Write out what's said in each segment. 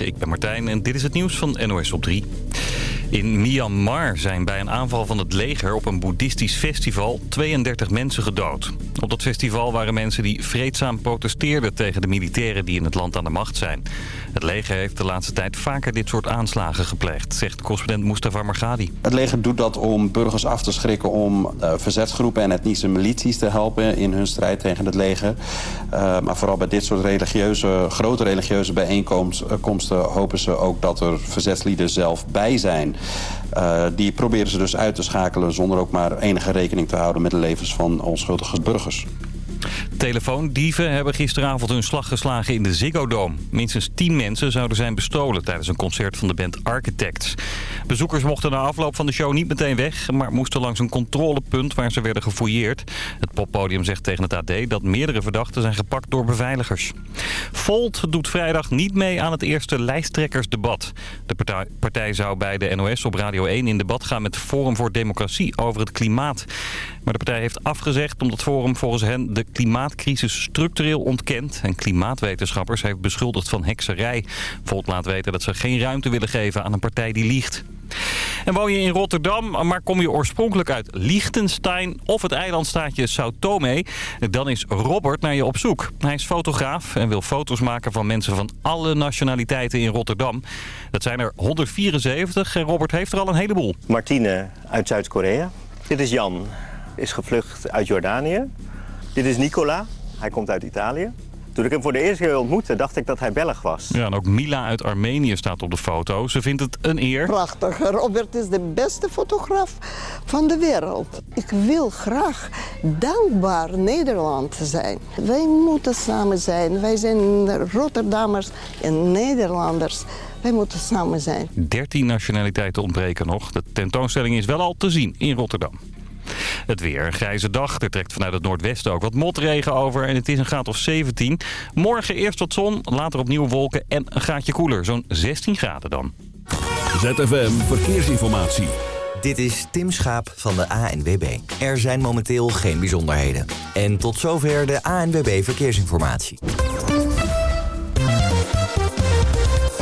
Ik ben Martijn en dit is het nieuws van NOS op 3. In Myanmar zijn bij een aanval van het leger op een boeddhistisch festival 32 mensen gedood. Op dat festival waren mensen die vreedzaam protesteerden tegen de militairen die in het land aan de macht zijn. Het leger heeft de laatste tijd vaker dit soort aanslagen gepleegd, zegt correspondent Mustafa Margadi. Het leger doet dat om burgers af te schrikken om uh, verzetsgroepen en etnische milities te helpen in hun strijd tegen het leger. Uh, maar vooral bij dit soort religieuze, grote religieuze bijeenkomsten hopen ze ook dat er verzetslieden zelf bij zijn. Uh, die proberen ze dus uit te schakelen zonder ook maar enige rekening te houden met de levens van onschuldige burgers. Telefoondieven hebben gisteravond hun slag geslagen in de Ziggo Dome. Minstens 10 mensen zouden zijn bestolen tijdens een concert van de band Architects. Bezoekers mochten na afloop van de show niet meteen weg... maar moesten langs een controlepunt waar ze werden gefouilleerd. Het poppodium zegt tegen het AD dat meerdere verdachten zijn gepakt door beveiligers. Volt doet vrijdag niet mee aan het eerste lijsttrekkersdebat. De partij, partij zou bij de NOS op Radio 1 in debat gaan met Forum voor Democratie over het klimaat. Maar de partij heeft afgezegd omdat Forum volgens hen de klimaatcrisis structureel ontkent... en klimaatwetenschappers heeft beschuldigd van hekserij. Volt laat weten dat ze geen ruimte willen geven aan een partij die liegt. En woon je in Rotterdam, maar kom je oorspronkelijk uit Liechtenstein of het eilandstaatje Sao Tome, dan is Robert naar je op zoek. Hij is fotograaf en wil foto's maken van mensen van alle nationaliteiten in Rotterdam. Dat zijn er 174 en Robert heeft er al een heleboel. Martine uit Zuid-Korea. Dit is Jan, is gevlucht uit Jordanië. Dit is Nicola, hij komt uit Italië. Toen ik hem voor de eerste keer ontmoette, dacht ik dat hij Belg was. Ja, en ook Mila uit Armenië staat op de foto. Ze vindt het een eer. Prachtig. Robert is de beste fotograaf van de wereld. Ik wil graag dankbaar Nederland zijn. Wij moeten samen zijn. Wij zijn Rotterdammers en Nederlanders. Wij moeten samen zijn. 13 nationaliteiten ontbreken nog. De tentoonstelling is wel al te zien in Rotterdam. Het weer, een grijze dag. Er trekt vanuit het noordwesten ook wat motregen over en het is een graad of 17. Morgen eerst wat zon, later opnieuw wolken en een graadje koeler. Zo'n 16 graden dan. ZFM Verkeersinformatie. Dit is Tim Schaap van de ANWB. Er zijn momenteel geen bijzonderheden. En tot zover de ANWB Verkeersinformatie.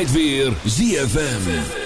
Altijd weer ZFM.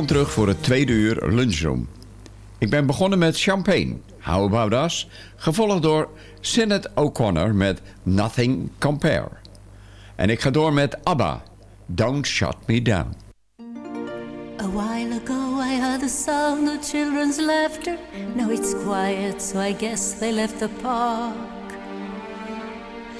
Welkom terug voor het tweede uur lunchroom. Ik ben begonnen met Champagne, How About Us, gevolgd door Sinead O'Connor met Nothing Compare. En ik ga door met ABBA, Don't Shut Me Down. A while ago I heard the sound of children's laughter. Now it's quiet, so I guess they left the park.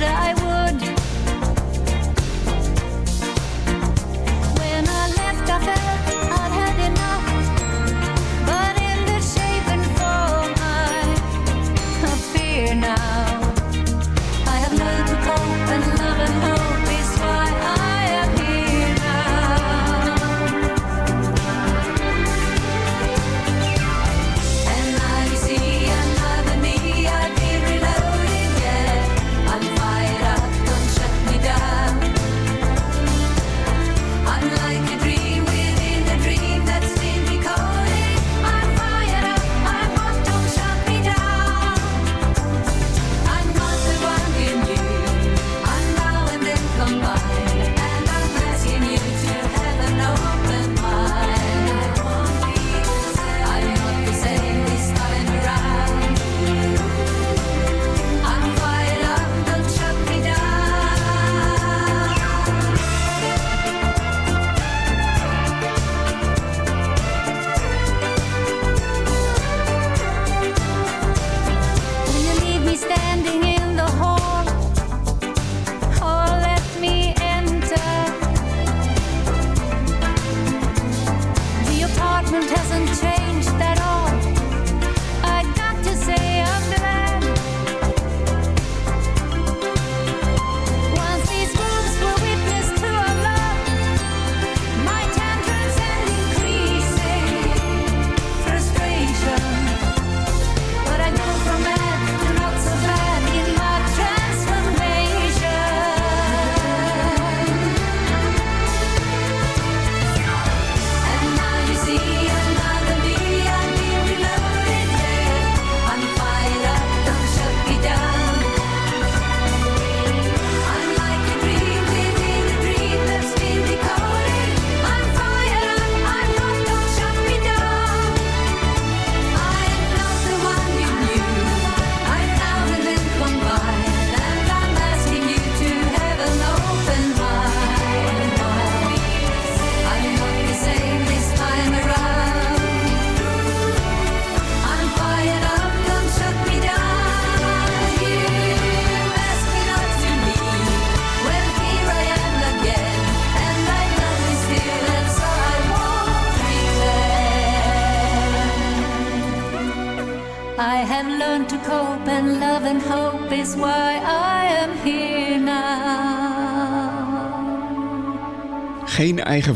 I would.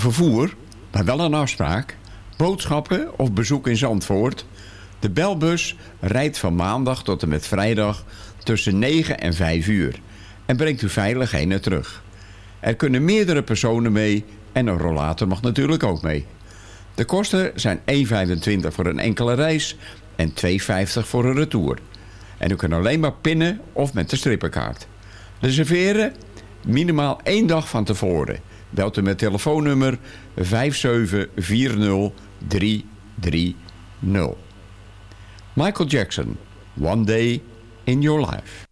Vervoer, maar wel een afspraak. Boodschappen of bezoek in Zandvoort. De belbus rijdt van maandag tot en met vrijdag tussen 9 en 5 uur. En brengt u veilig heen en terug. Er kunnen meerdere personen mee en een rollator mag natuurlijk ook mee. De kosten zijn 1,25 voor een enkele reis en 2,50 voor een retour. En u kunt alleen maar pinnen of met de strippenkaart. Reserveren minimaal één dag van tevoren. Belt u met telefoonnummer 5740330. Michael Jackson, One Day in Your Life.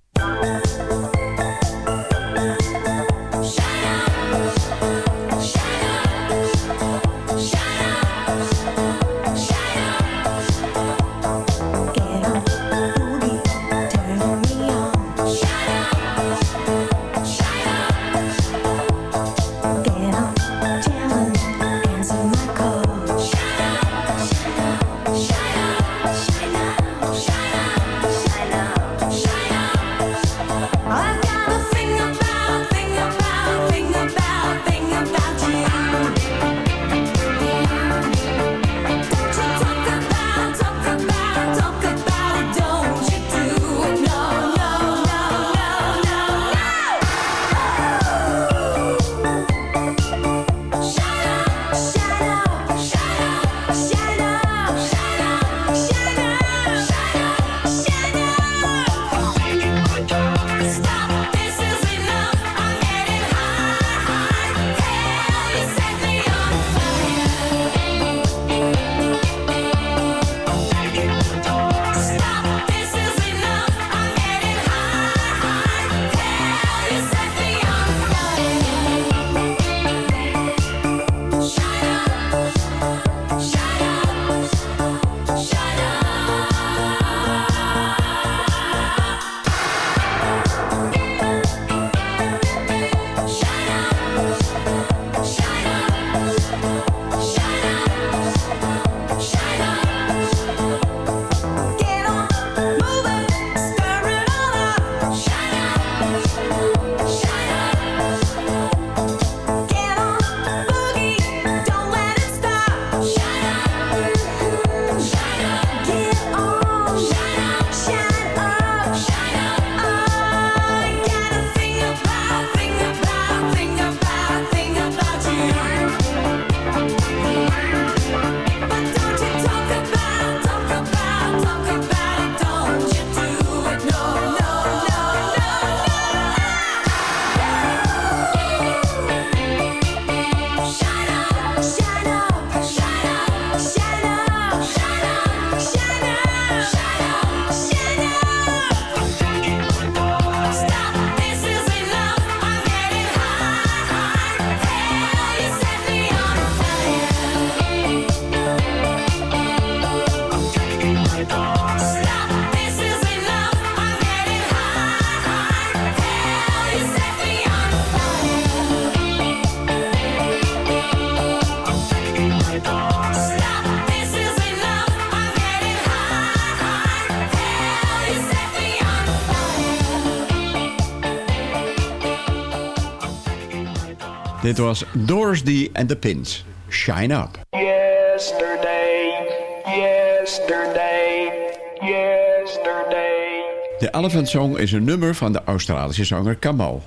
Dit was Doris D and the Pins. Shine Up. Yesterday, yesterday, yesterday. De Elephant Song is een nummer van de Australische zanger Kamal.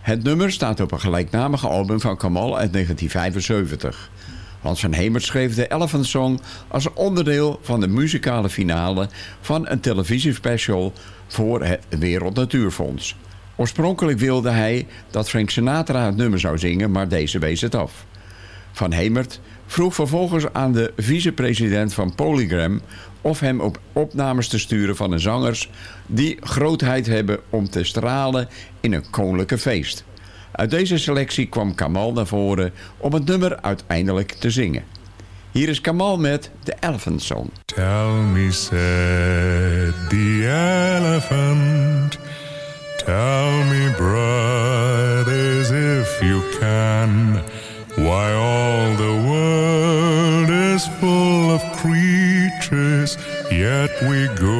Het nummer staat op een gelijknamige album van Kamal uit 1975. Hans van Hemert schreef de Elephant Song als onderdeel van de muzikale finale van een televisiespecial voor het Wereld Natuurfonds. Oorspronkelijk wilde hij dat Frank Sinatra het nummer zou zingen, maar deze wees het af. Van Hemert vroeg vervolgens aan de vicepresident van Polygram of hem op opnames te sturen van de zangers die grootheid hebben om te stralen in een koninklijke feest. Uit deze selectie kwam Kamal naar voren om het nummer uiteindelijk te zingen. Hier is Kamal met The Elephant. Tell me, said the elephant. Tell me, brothers, if you can, why all the world is full of creatures, yet we go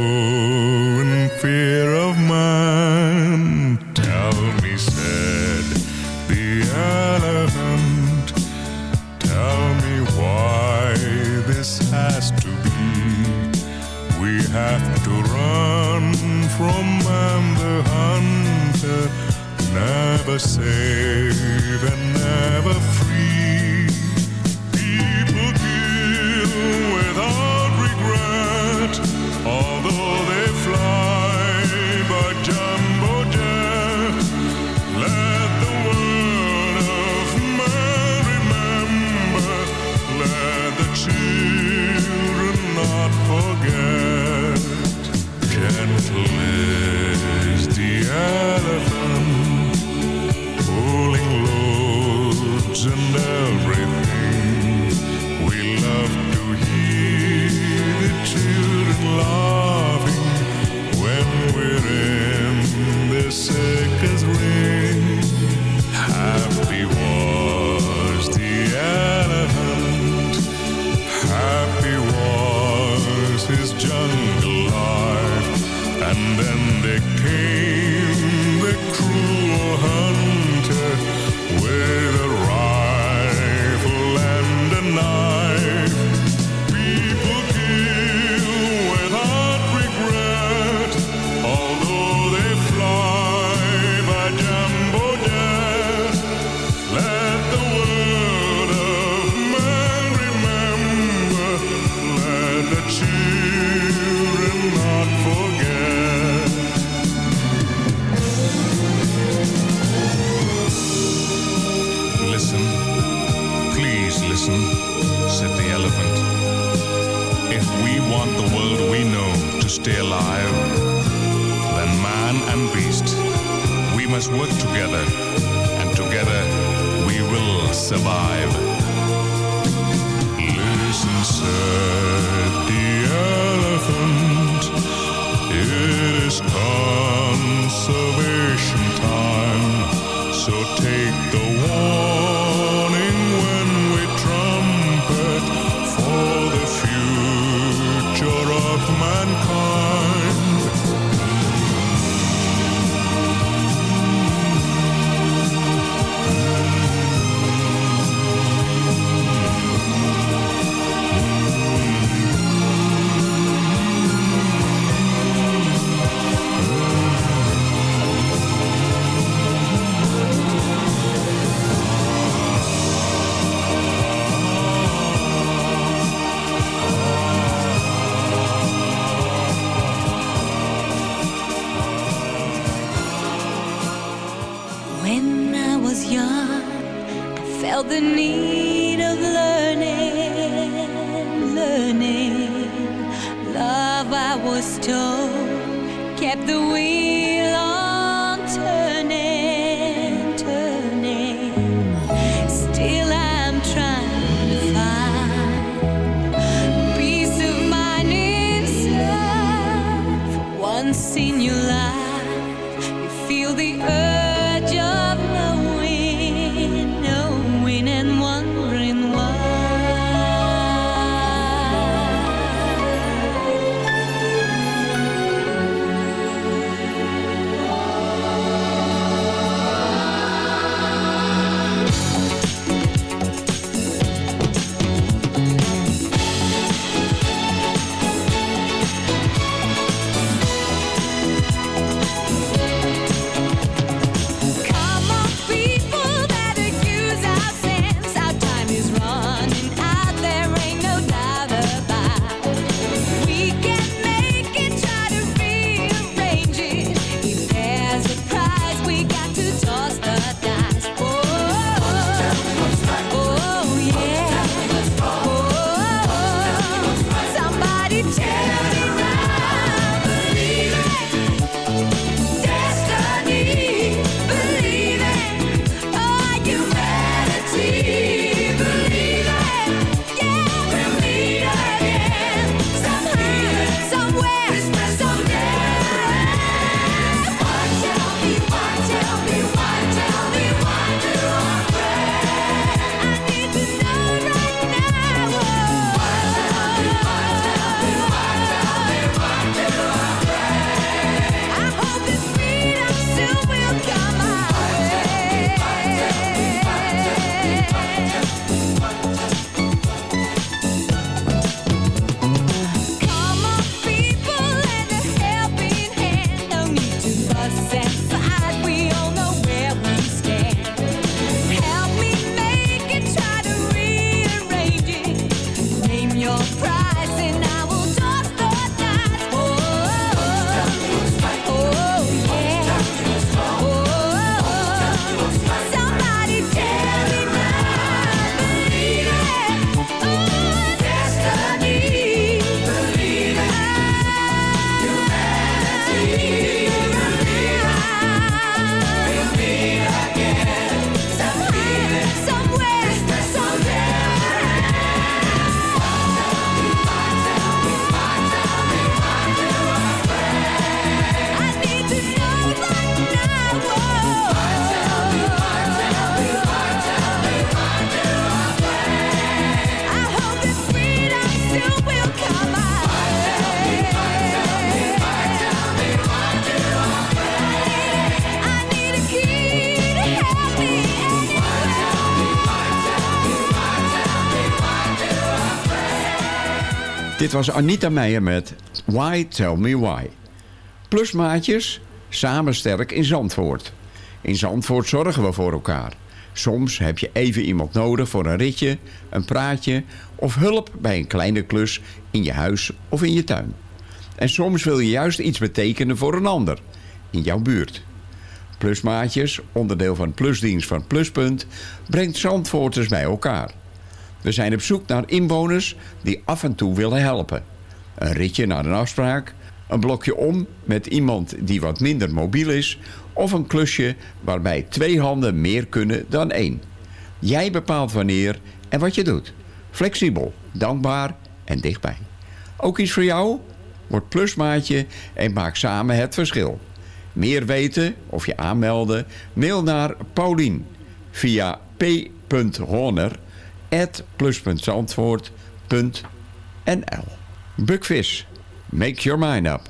in fear of man. Never safe and never circus ring. Was Anita Meijer met Why Tell Me Why. Plusmaatjes, samen sterk in Zandvoort. In Zandvoort zorgen we voor elkaar. Soms heb je even iemand nodig voor een ritje, een praatje... of hulp bij een kleine klus in je huis of in je tuin. En soms wil je juist iets betekenen voor een ander in jouw buurt. Plusmaatjes, onderdeel van Plusdienst van Pluspunt... brengt Zandvoorters bij elkaar. We zijn op zoek naar inwoners die af en toe willen helpen. Een ritje naar een afspraak, een blokje om met iemand die wat minder mobiel is... of een klusje waarbij twee handen meer kunnen dan één. Jij bepaalt wanneer en wat je doet. Flexibel, dankbaar en dichtbij. Ook iets voor jou? Word plusmaatje en maak samen het verschil. Meer weten of je aanmelden? Mail naar Paulien via p.horner plus.zandvoort.nl Bukvis, make your mind up.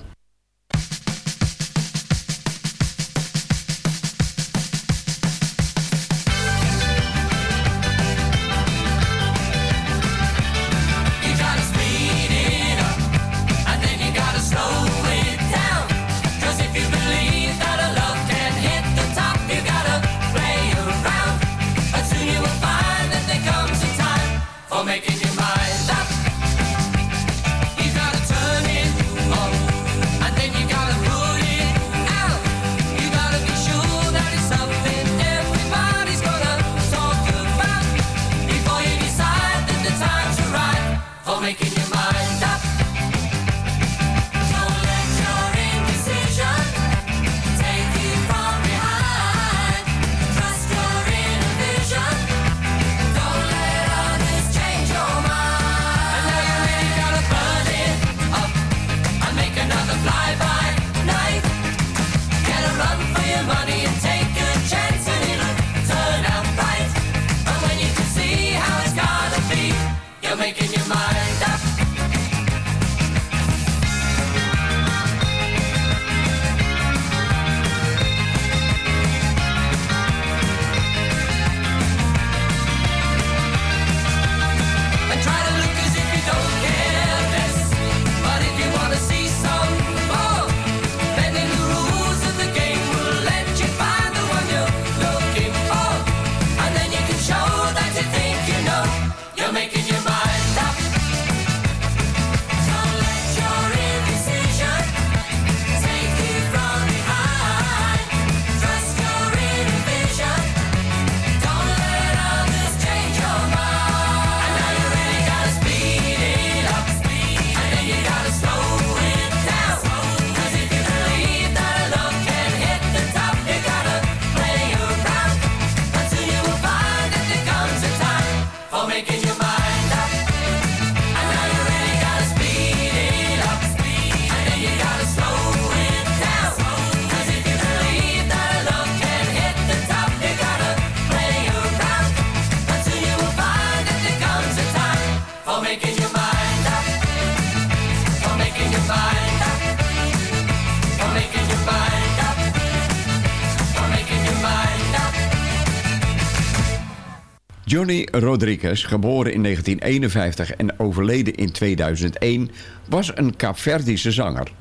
Rodriguez, geboren in 1951 en overleden in 2001, was een Kaapverdische zanger.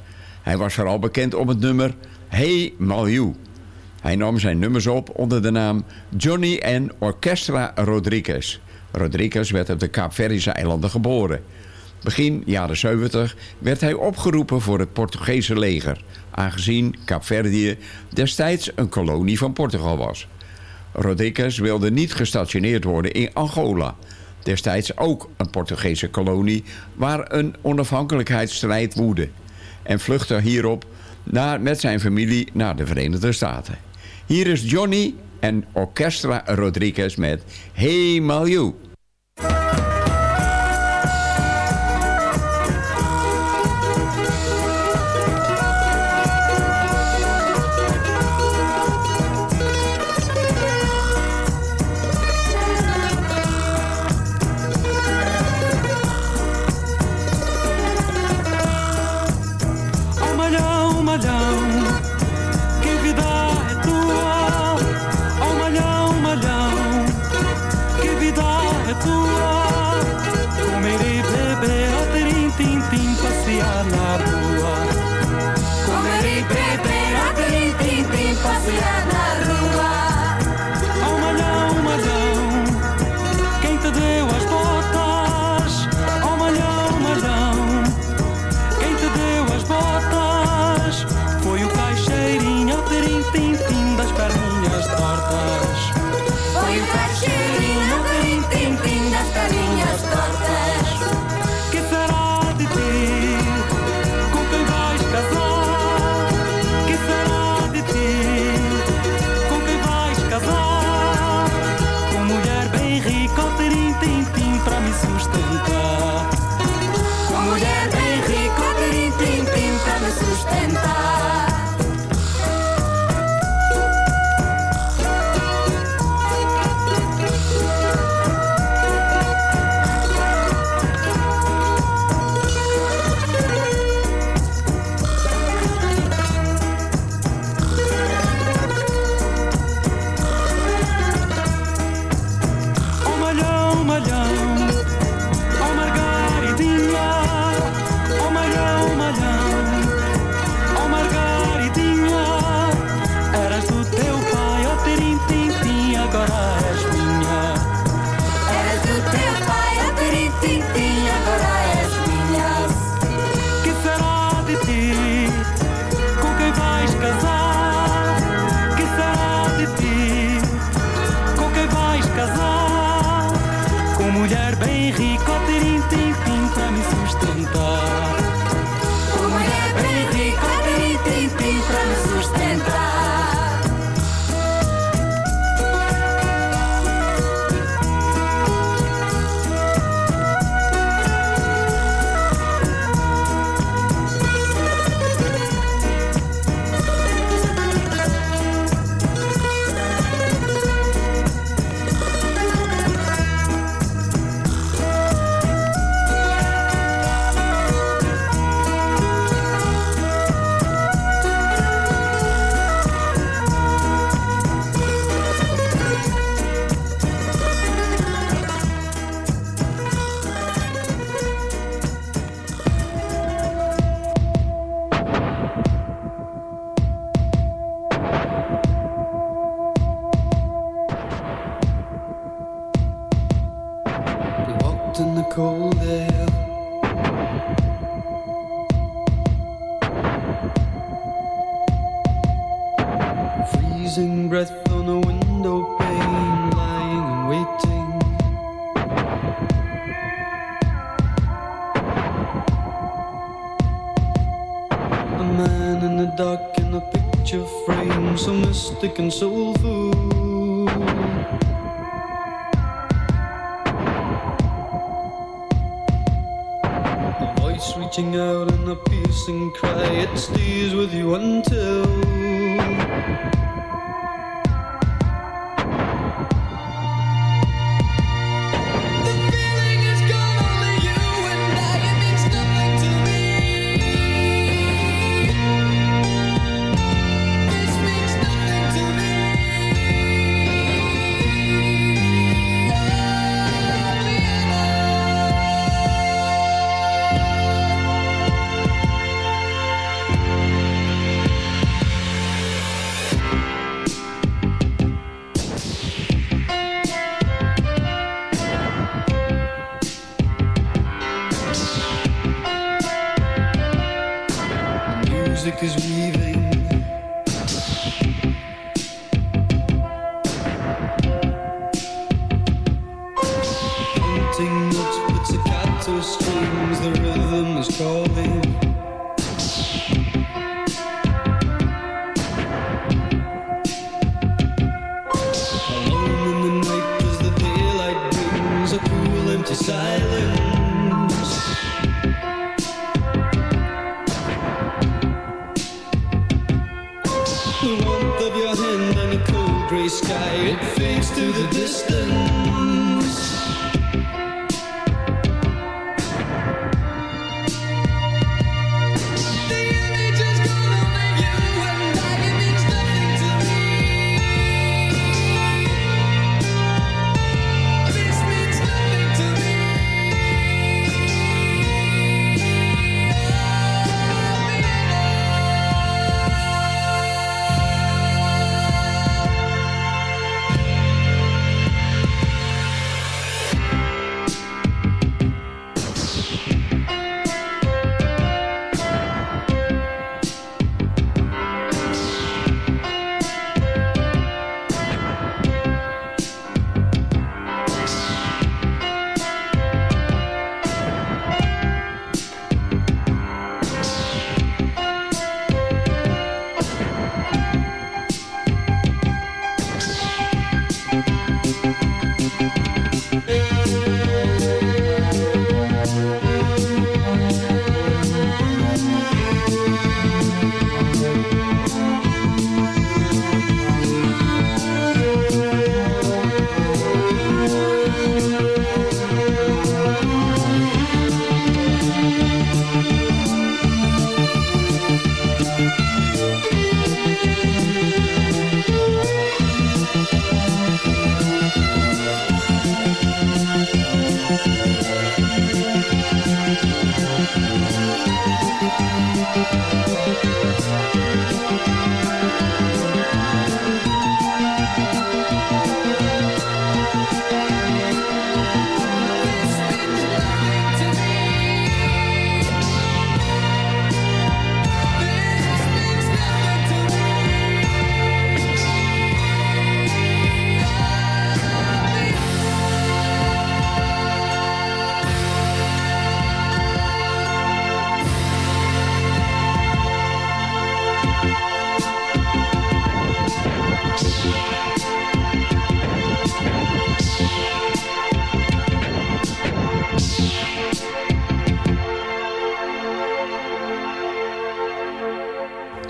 Hij was vooral bekend om het nummer Hey Malju. Hij nam zijn nummers op onder de naam Johnny en Orchestra Rodriguez. Rodriguez werd op de Kaapverdische eilanden geboren. Begin jaren 70 werd hij opgeroepen voor het Portugese leger... aangezien Kaapverdië destijds een kolonie van Portugal was. Rodriguez wilde niet gestationeerd worden in Angola. Destijds ook een Portugese kolonie waar een onafhankelijkheidsstrijd woedde. En vluchtte hierop naar, met zijn familie naar de Verenigde Staten. Hier is Johnny en Orchestra Rodriguez met Hey Malju. reaching out in a peace and cry, it stays with you until.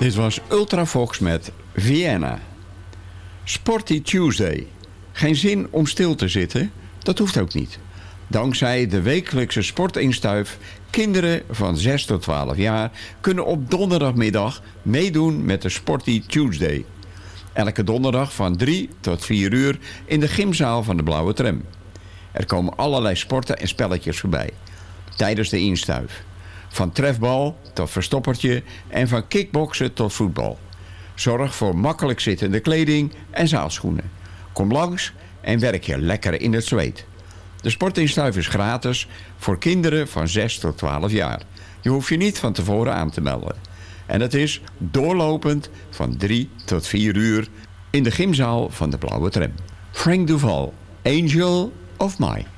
Dit was Ultrafox met Vienna. Sporty Tuesday. Geen zin om stil te zitten? Dat hoeft ook niet. Dankzij de wekelijkse sportinstuif... kinderen van 6 tot 12 jaar... kunnen op donderdagmiddag meedoen met de Sporty Tuesday. Elke donderdag van 3 tot 4 uur... in de gymzaal van de Blauwe Tram. Er komen allerlei sporten en spelletjes voorbij. Tijdens de instuif. Van trefbal tot verstoppertje en van kickboksen tot voetbal. Zorg voor makkelijk zittende kleding en zaalschoenen. Kom langs en werk je lekker in het zweet. De sportinstuif is gratis voor kinderen van 6 tot 12 jaar. Je hoeft je niet van tevoren aan te melden. En het is doorlopend van 3 tot 4 uur in de gymzaal van de Blauwe Tram. Frank Duval, Angel of Mine.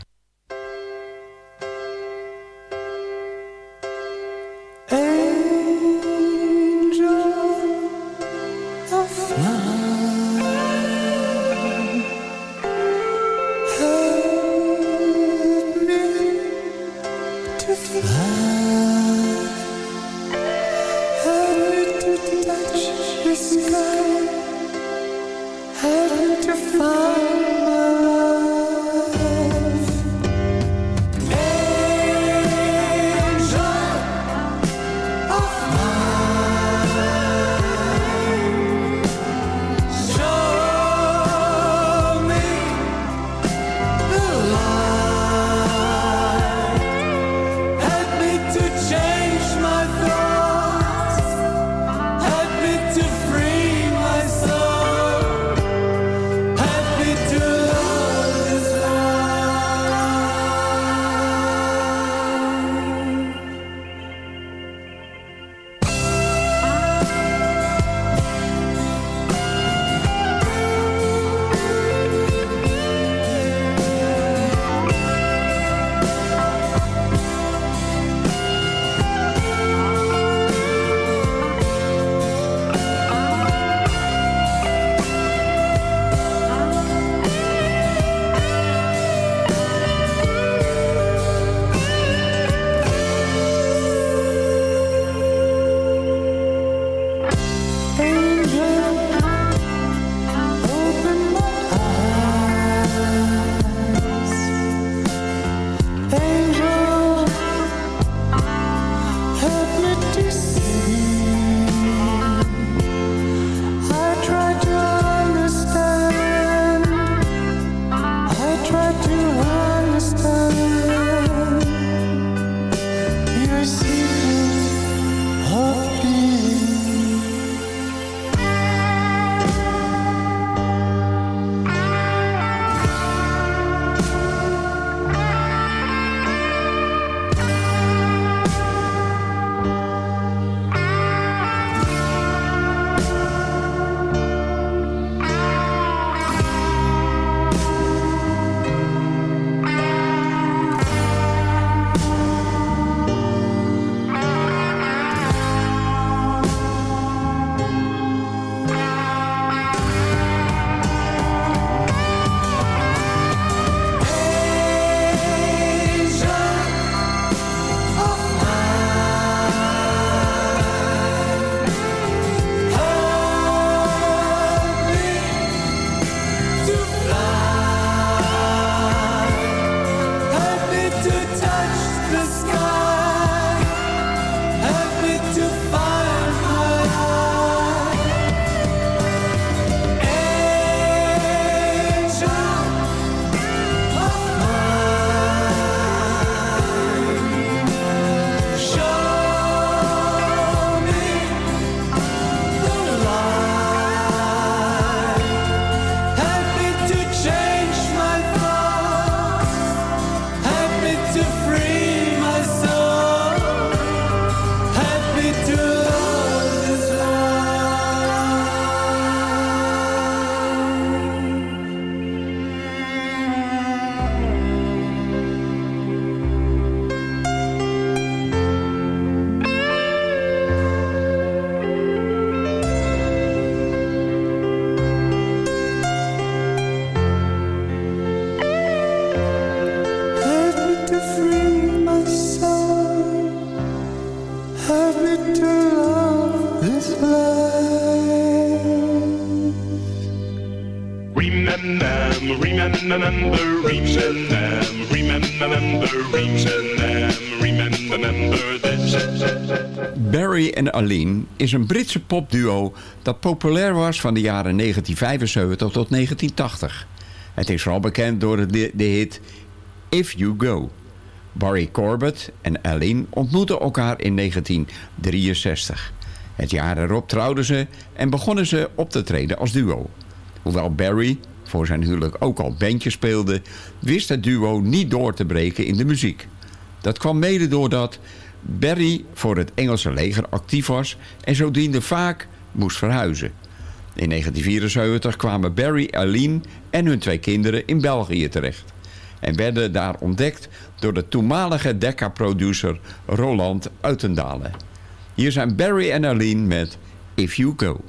En Aline is een Britse popduo dat populair was van de jaren 1975 tot 1980. Het is vooral bekend door de, hit If You Go. Barry Corbett en Aline ontmoetten elkaar in 1963. Het jaar erop trouwden ze en begonnen ze op te treden als duo. Hoewel Barry voor zijn huwelijk ook al bandjes speelde... wist het duo niet door te breken in de muziek. Dat kwam mede doordat Barry voor het Engelse leger actief was... en zodoende vaak moest verhuizen. In 1974 kwamen Barry, Aline en hun twee kinderen in België terecht. En werden daar ontdekt door de toenmalige Decca-producer Roland Uitendalen. Hier zijn Barry en Aline met If You Go.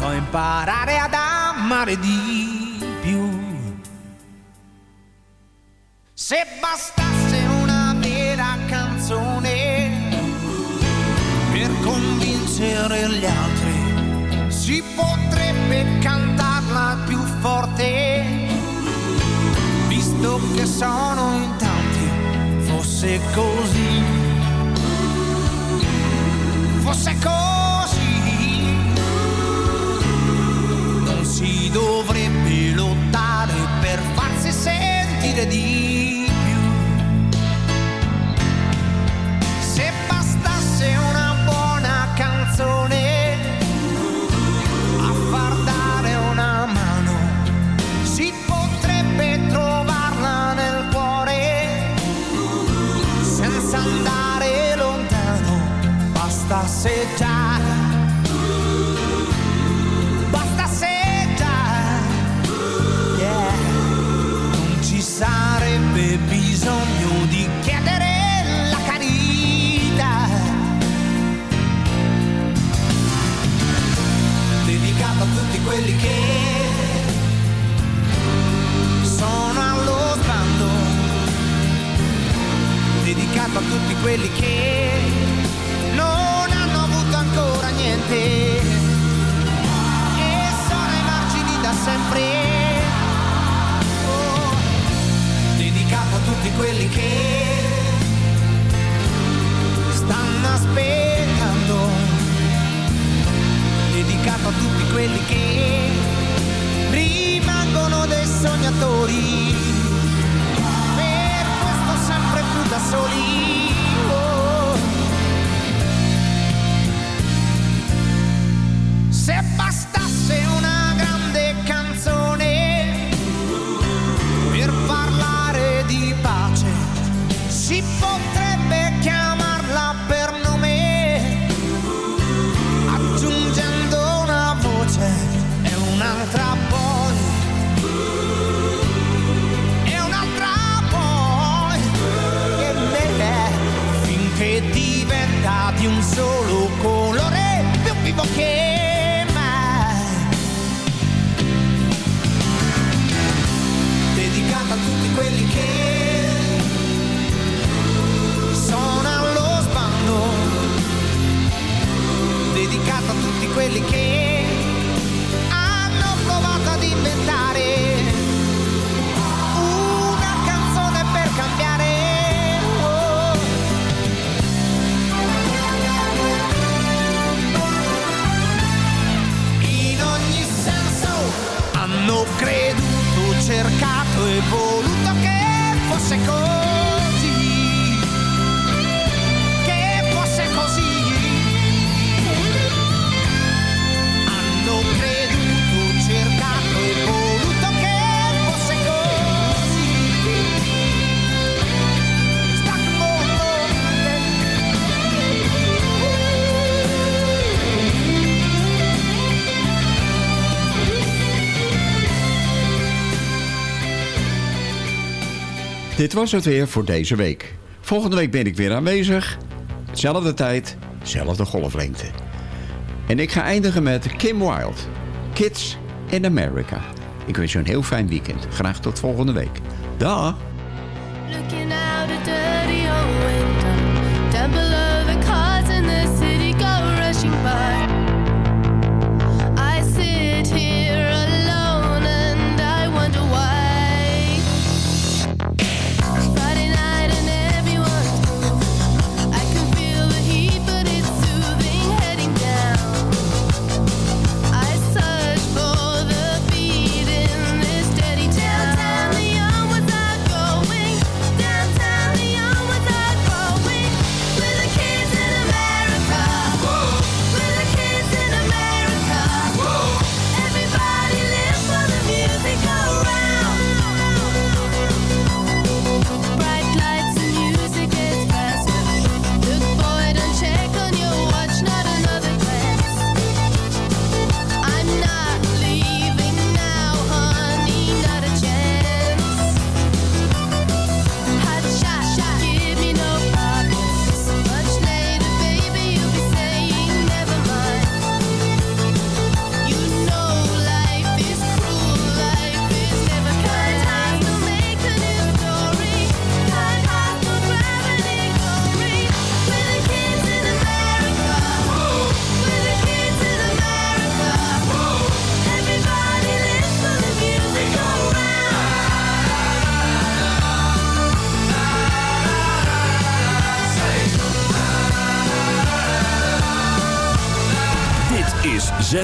A imparare ad amare di più. Se bastasse una vera canzone per convincere gli altri, si potrebbe cantarla più forte, visto che sono in tanti, fosse così, fosse così, dovrebbe lottare per farsi sentire di a tutti quelli che non hanno avuto ancora niente e sono ai margini da sempre. Oh, dedicato a tutti quelli che stanno aspettando. Dedicato a tutti quelli che rimangono dei sognatori. Da soli. Se bastasse una grande canzone per parlare di pace, si potrebbe quelli che hanno provato ad inventare una canzone per cambiare. Oh. In ogni senso hanno creduto, cercato e voluto che fosse così. Dit was het weer voor deze week. Volgende week ben ik weer aanwezig. Zelfde tijd, zelfde golflengte. En ik ga eindigen met Kim Wilde. Kids in America. Ik wens je een heel fijn weekend. Graag tot volgende week. Dag!